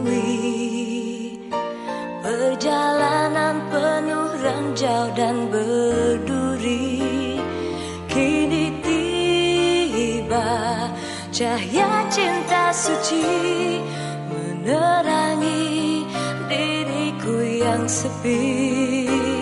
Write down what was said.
lalui. Perjalanan penuh ranjau dan berduri. Kini tiba cahaya cinta suci Menerangi diriku yang sepi.